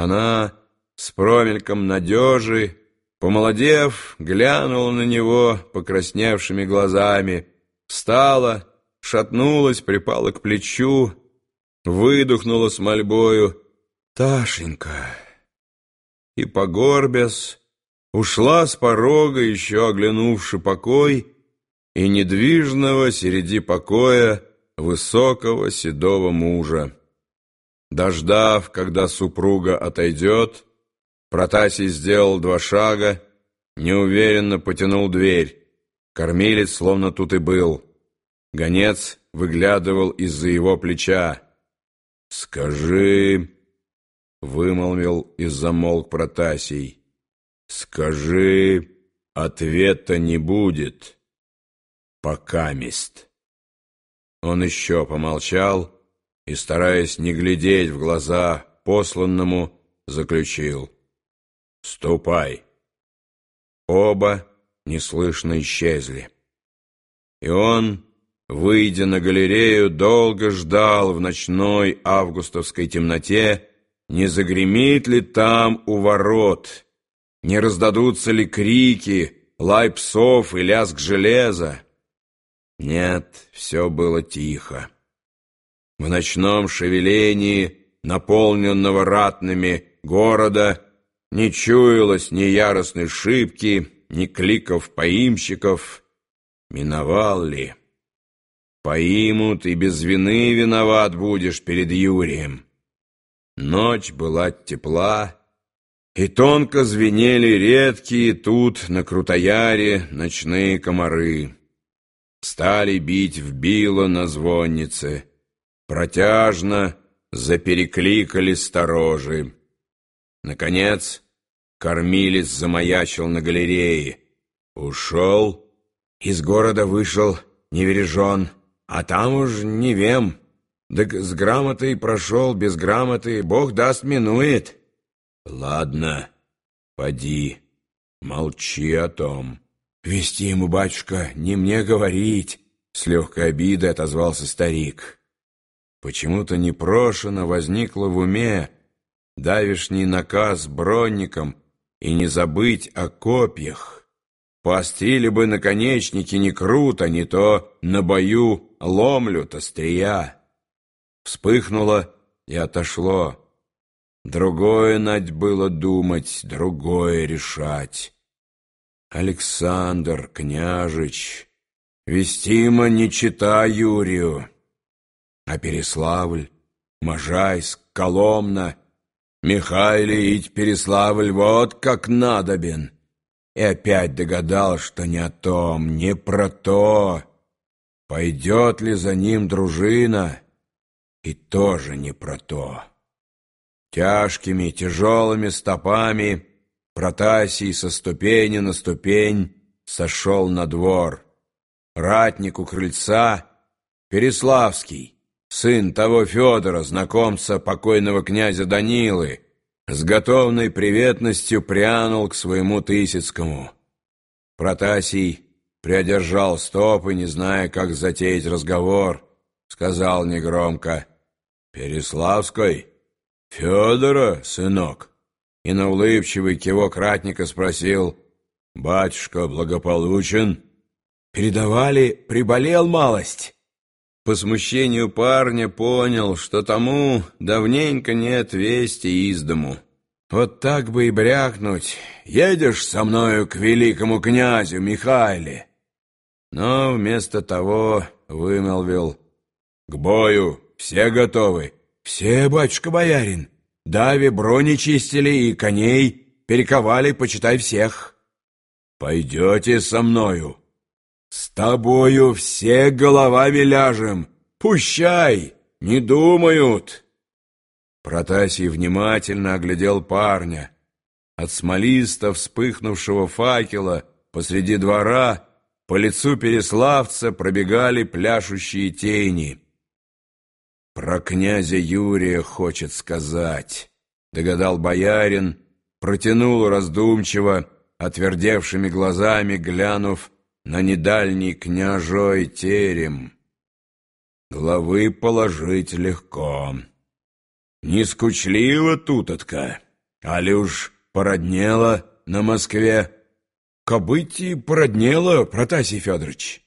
Она с промельком надежи, помолодев, глянула на него покрасневшими глазами, встала, шатнулась, припала к плечу, выдохнула с мольбою «Ташенька!» и, погорбясь, ушла с порога, еще оглянувши покой, и недвижного среди покоя высокого седого мужа. Дождав, когда супруга отойдет, Протасий сделал два шага, неуверенно потянул дверь. Кормилец словно тут и был. Гонец выглядывал из-за его плеча. «Скажи...» — вымолвил и замолк Протасий. «Скажи, ответа не будет. Покамест». Он еще помолчал и, стараясь не глядеть в глаза посланному, заключил «Ступай». Оба неслышно исчезли. И он, выйдя на галерею, долго ждал в ночной августовской темноте, не загремит ли там у ворот, не раздадутся ли крики, лай псов и лязг железа. Нет, все было тихо. Ночном шевелении, наполненного ратными города, не чуялось ни яростной шибки, ни кликов поимщиков. Миновал ли? Поимут, и без вины виноват будешь перед Юрием. Ночь была тепла, и тонко звенели редкие тут на Крутояре ночные комары. Стали бить в било на звоннице. Протяжно заперекликали сторожи. Наконец, кормилец замаячил на галерее. Ушел, из города вышел, невережен, а там уж не вем. Да с грамотой прошел, без грамоты, Бог даст, минует. Ладно, поди, молчи о том. «Вести ему, батюшка, не мне говорить!» С легкой обидой отозвался старик. Почему-то непрошено возникло в уме давишний наказ бронникам и не забыть о копьях. Поострили бы наконечники не круто, не то на бою ломлют острия. Вспыхнуло и отошло. Другое, Надь, было думать, другое решать. Александр, княжич, вестимо не чита Юрию, а Переславль, Можайск, Коломна, Михайлович Переславль вот как надобен. И опять догадал, что не о том, не про то. Пойдет ли за ним дружина? И тоже не про то. Тяжкими, тяжелыми стопами Протасий со ступени на ступень сошел на двор. Ратник у крыльца Переславский, сын того Федора, знакомца покойного князя Данилы, с готовной приветностью прянул к своему Тысяцкому. Протасий приодержал стопы, не зная, как затеять разговор, сказал негромко «Переславской? Федора, сынок?» и на улыбчивый кивок ратника спросил, «Батюшка благополучен?» «Передавали, приболел малость». По смущению парня понял, что тому давненько нет вести из дому. Вот так бы и брякнуть. Едешь со мною к великому князю Михайле. Но вместо того вымолвил. К бою все готовы. Все, батюшка-боярин. Дави брони чистили и коней перековали, почитай, всех. Пойдете со мною. С тобою все головами ляжем. Пущай, не думают. Протасий внимательно оглядел парня. От смолиста вспыхнувшего факела посреди двора по лицу Переславца пробегали пляшущие тени. «Про князя Юрия хочет сказать», — догадал боярин, протянул раздумчиво, отвердевшими глазами, глянув на недальний княжой терем. Главы положить легко. Не скучливо тутотка. Али уж породнела на Москве? Кобыть и породнела, Протасий Федорович.